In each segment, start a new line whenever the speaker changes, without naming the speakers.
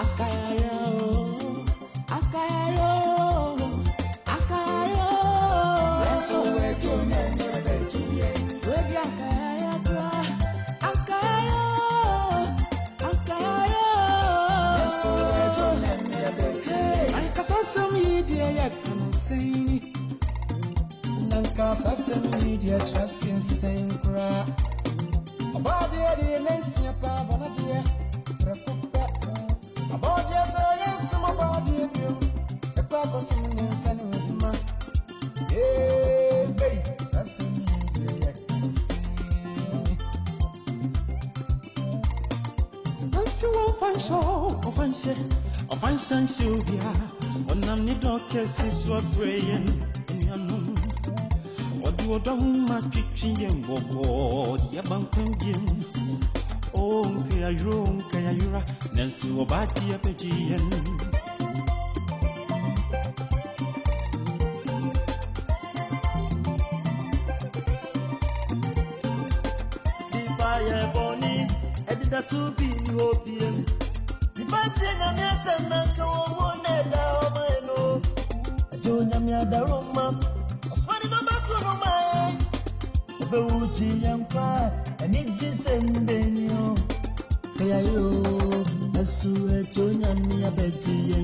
àkàrà o àkàrà o àkàrà o. lọ́sọ̀ wẹ́jọ mẹ́mẹ́ rẹ̀ jìyẹ. lórí àkàrà yà bá àkàrà o àkàrà o. lọ́sọ̀ wẹ́jọ mẹ́mẹ́ rẹ̀ jìyẹ. àyíkàsá sẹ́mi yìí di ẹ̀yà kan sẹ́yìn ni. nankasa sẹ́mi yìí di ẹ̀tọ́ sí ẹ̀sẹ̀ nkura. ọba adìẹ di ẹ̀ lẹ́sìn ẹ̀pá àbọ̀nàdìẹ rẹ̀ kọ́. San Sylvia, on the needle cases were praying in your room. What do you do, my kitchen, and what was your banking game? Oh, Kayayura, Nancy, Obati, a ayɛ bɔne ɛde da so bi ni hɔ bie nipa tie nyame asɛm na nka wɔwuo na ɛda ɔmae no agye onyame adaroma ɔsomane bɛbɛko no mae wobɛwu gye yɛ nkwa ɛne gye sɛ mbɛni o kɛyayɛ o ɛsu agye onyame abɛgye yɛ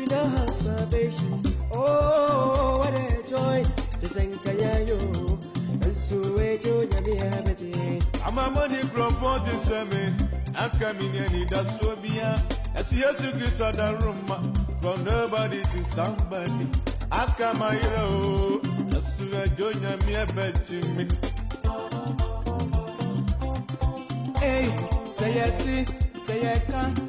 we now have salvation. Oh, what a joy! The Senkayayo, and Sueto Yamiabati. I'm a money from for the sermon. I'm coming in it, that's so be As yes, you Christ at the room from nobody to somebody. I come, I know, that's so I don't Hey, say yes, say I can.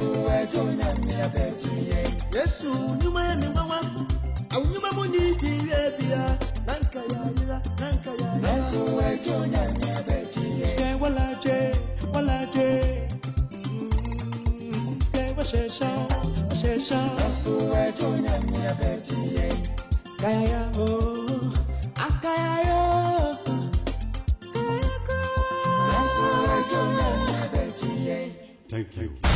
yesu ɛdzo nyame yesu nnwuma yɛ ne mmawa awonwuma mu nyi bi wie bia na nka yɛ ayera na nka yɛ ayera yesu ɛdzo nyame abɛgye kaya o akaya yo Thank you. Thank you.